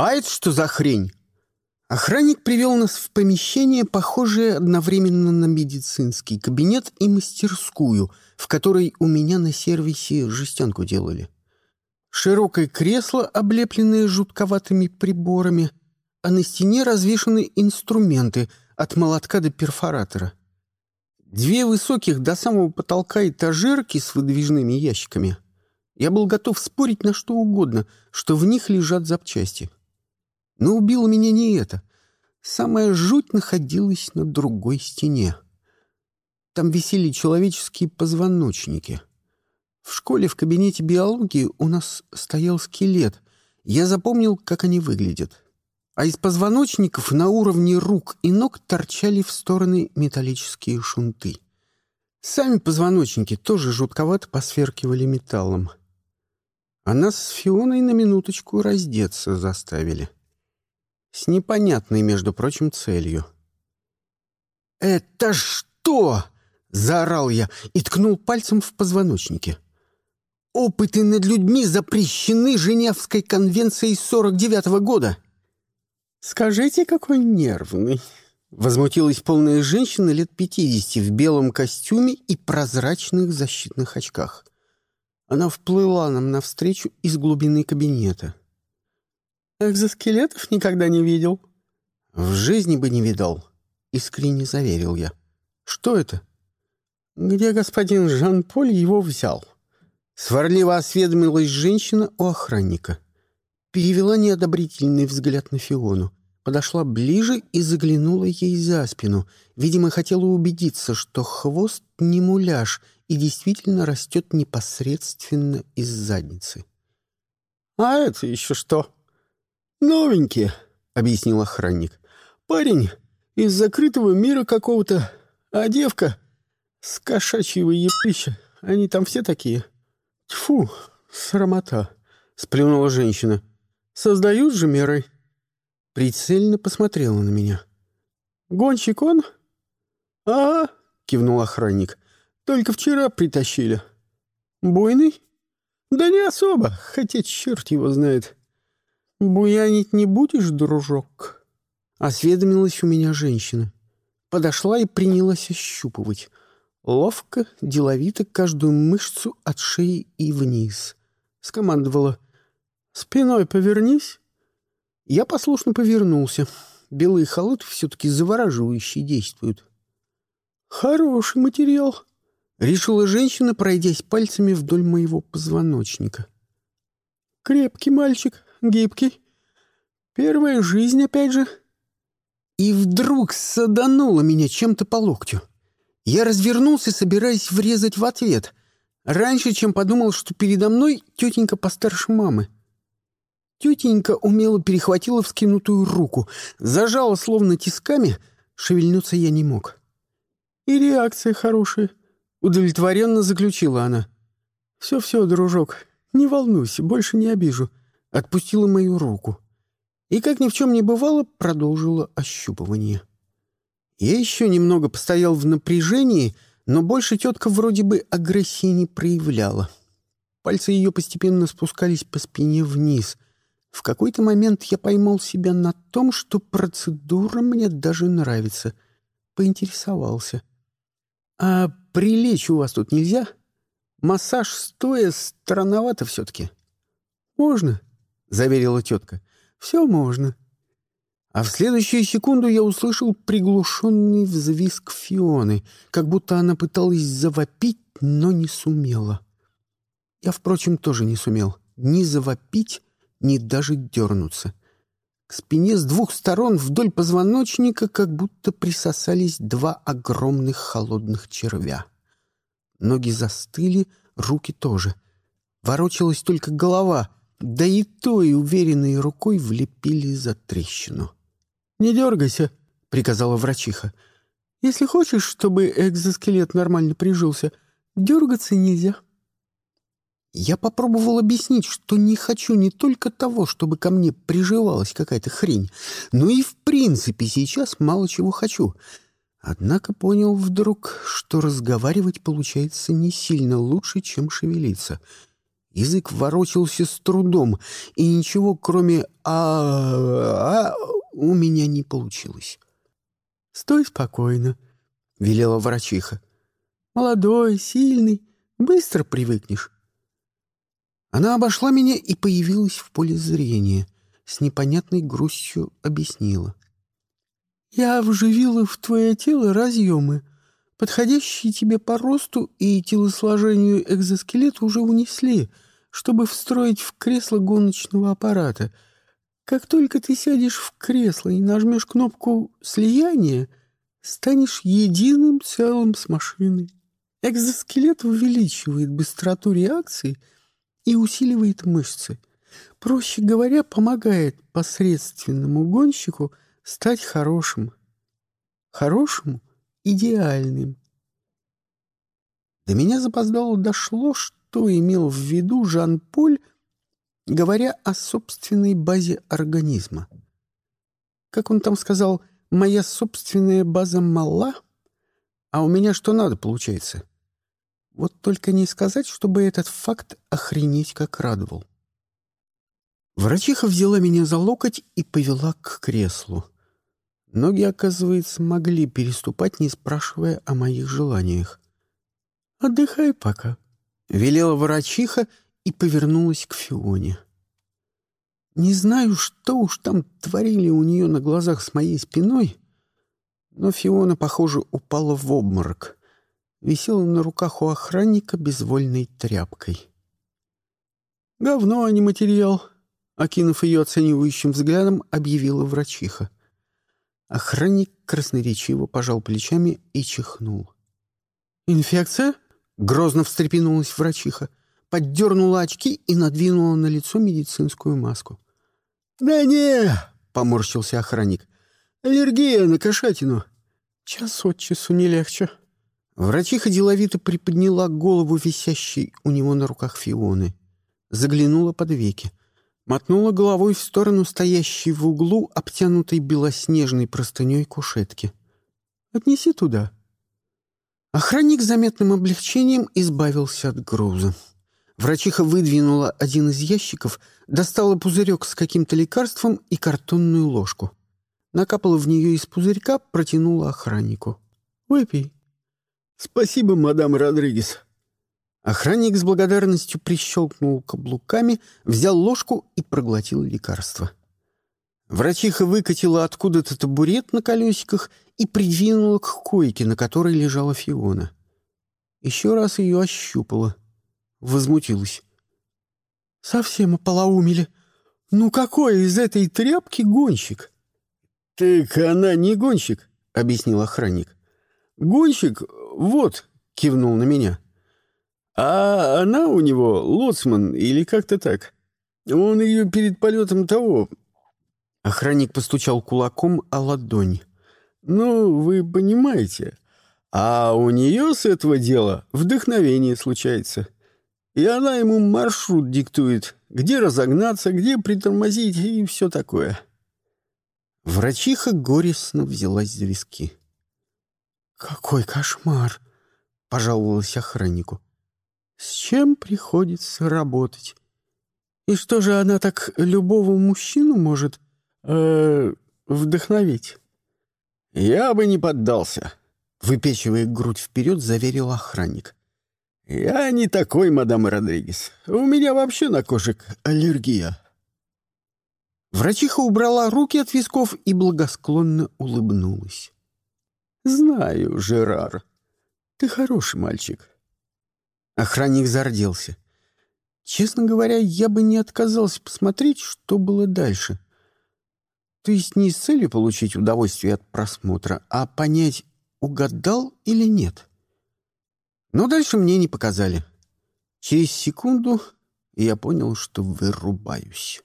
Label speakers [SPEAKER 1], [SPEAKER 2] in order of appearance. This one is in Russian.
[SPEAKER 1] «А это что за хрень?» Охранник привел нас в помещение, похожее одновременно на медицинский кабинет и мастерскую, в которой у меня на сервисе жестянку делали. Широкое кресло, облепленное жутковатыми приборами, а на стене развешаны инструменты от молотка до перфоратора. Две высоких до самого потолка этажерки с выдвижными ящиками. Я был готов спорить на что угодно, что в них лежат запчасти. Но убило меня не это. Самая жуть находилась на другой стене. Там висели человеческие позвоночники. В школе в кабинете биологии у нас стоял скелет. Я запомнил, как они выглядят. А из позвоночников на уровне рук и ног торчали в стороны металлические шунты. Сами позвоночники тоже жутковато посверкивали металлом. А нас с Фионой на минуточку раздеться заставили. С непонятной, между прочим, целью. «Это что?» — заорал я и ткнул пальцем в позвоночнике. «Опыты над людьми запрещены Женевской конвенцией 49-го года!» «Скажите, какой нервный!» Возмутилась полная женщина лет пятидесяти в белом костюме и прозрачных защитных очках. Она вплыла нам навстречу из глубины кабинета. «Экзоскелетов никогда не видел?» «В жизни бы не видал», — искренне заверил я. «Что это?» «Где господин Жан-Поль его взял?» Сварливо осведомилась женщина у охранника. Перевела неодобрительный взгляд на Фиону, подошла ближе и заглянула ей за спину. Видимо, хотела убедиться, что хвост не муляж и действительно растет непосредственно из задницы. «А это еще что?» «Новенькие», — объяснил охранник. «Парень из закрытого мира какого-то, а девка с кошачьего епища. Они там все такие». «Тьфу, срамота», — сплюнула женщина. «Создают же мерой». Прицельно посмотрела на меня. «Гонщик он?» «Ага», — кивнул охранник. «Только вчера притащили». «Буйный?» «Да не особо, хотя черт его знает». «Буянить не будешь, дружок?» Осведомилась у меня женщина. Подошла и принялась ощупывать. Ловко, деловито каждую мышцу от шеи и вниз. Скомандовала. «Спиной повернись». Я послушно повернулся. Белые халаты все-таки завораживающие действуют. «Хороший материал», — решила женщина, пройдясь пальцами вдоль моего позвоночника. «Крепкий мальчик, гибкий. Первая жизнь, опять же». И вдруг садануло меня чем-то по локтю. Я развернулся, собираясь врезать в ответ. Раньше, чем подумал, что передо мной тетенька постарше мамы. Тетенька умело перехватила вскинутую руку, зажала словно тисками, шевельнуться я не мог. «И реакция хорошая», — удовлетворенно заключила она. «Все-все, дружок, не волнуйся, больше не обижу отпустила мою руку и, как ни в чем не бывало, продолжила ощупывание. Я еще немного постоял в напряжении, но больше тетка вроде бы агрессии не проявляла. Пальцы ее постепенно спускались по спине вниз. В какой-то момент я поймал себя на том, что процедура мне даже нравится. Поинтересовался. «А прилечь у вас тут нельзя? Массаж стоя странновато все-таки». «Можно», — заверила тетка. «Все можно». А в следующую секунду я услышал приглушенный взвизг Фионы, как будто она пыталась завопить, но не сумела. Я, впрочем, тоже не сумел ни завопить, ни даже дернуться. К спине с двух сторон вдоль позвоночника как будто присосались два огромных холодных червя. Ноги застыли, руки тоже. Ворочалась только голова — да и той уверенной рукой влепили за трещину. «Не дергайся», — приказала врачиха. «Если хочешь, чтобы экзоскелет нормально прижился, дергаться нельзя». Я попробовал объяснить, что не хочу не только того, чтобы ко мне приживалась какая-то хрень, но и в принципе сейчас мало чего хочу. Однако понял вдруг, что разговаривать получается не сильно лучше, чем шевелиться — Язык ворочался с трудом, и ничего, кроме а, -а, -а у меня не получилось. «Стой спокойно», — велела врачиха. «Молодой, сильный, быстро привыкнешь». Она обошла меня и появилась в поле зрения, с непонятной грустью объяснила. «Я вживила в твое тело разъемы, подходящие тебе по росту и телосложению экзоскелета уже унесли, чтобы встроить в кресло гоночного аппарата. Как только ты сядешь в кресло и нажмешь кнопку слияния, станешь единым целым с машиной. Экзоскелет увеличивает быстроту реакции и усиливает мышцы. Проще говоря, помогает посредственному гонщику стать хорошим. Хорошему идеальным. До меня запоздало дошло, что имел в виду Жан-Поль, говоря о собственной базе организма. Как он там сказал, «Моя собственная база мала, а у меня что надо, получается?» Вот только не сказать, чтобы этот факт охренеть как радовал. Врачиха взяла меня за локоть и повела к креслу. Ноги, оказывается, могли переступать, не спрашивая о моих желаниях. «Отдыхай пока», — велела врачиха и повернулась к Фионе. Не знаю, что уж там творили у нее на глазах с моей спиной, но Фиона, похоже, упала в обморок. Висела на руках у охранника безвольной тряпкой. «Говно, а не материал», — окинув ее оценивающим взглядом, объявила врачиха. Охранник красноречиво пожал плечами и чихнул. «Инфекция?» — грозно встрепенулась врачиха, поддернула очки и надвинула на лицо медицинскую маску. «Да не!» — поморщился охранник. «Аллергия на кошатину. Час от часу не легче». Врачиха деловито приподняла голову висящей у него на руках Фионы. Заглянула под веки мотнула головой в сторону стоящей в углу, обтянутой белоснежной простыней кушетки. «Отнеси туда». Охранник заметным облегчением избавился от груза. Врачиха выдвинула один из ящиков, достала пузырек с каким-то лекарством и картонную ложку. Накапала в нее из пузырька, протянула охраннику. «Выпей». «Спасибо, мадам Родригес», Охранник с благодарностью прищелкнул каблуками, взял ложку и проглотил лекарство. Врачиха выкатила откуда-то табурет на колесиках и придвинула к койке, на которой лежала Фиона. Еще раз ее ощупала. Возмутилась. «Совсем ополоумели. Ну какой из этой тряпки гонщик?» «Так она не гонщик», — объяснил охранник. «Гонщик, вот», — кивнул на меня. А она у него лоцман или как-то так. Он ее перед полетом того...» Охранник постучал кулаком о ладонь. «Ну, вы понимаете. А у нее с этого дела вдохновение случается. И она ему маршрут диктует, где разогнаться, где притормозить и все такое». Врачиха горестно взялась за виски. «Какой кошмар!» — пожаловалась охраннику. С чем приходится работать? И что же она так любого мужчину может э, вдохновить? Я бы не поддался, выпечивая грудь вперед, заверил охранник. Я не такой, мадам Родригес. У меня вообще на кошек аллергия. Врачиха убрала руки от висков и благосклонно улыбнулась. «Знаю, Жерар, ты хороший мальчик. Охранник зарделся. Честно говоря, я бы не отказался посмотреть, что было дальше. То есть не с целью получить удовольствие от просмотра, а понять, угадал или нет. Но дальше мне не показали. Через секунду я понял, что вырубаюсь.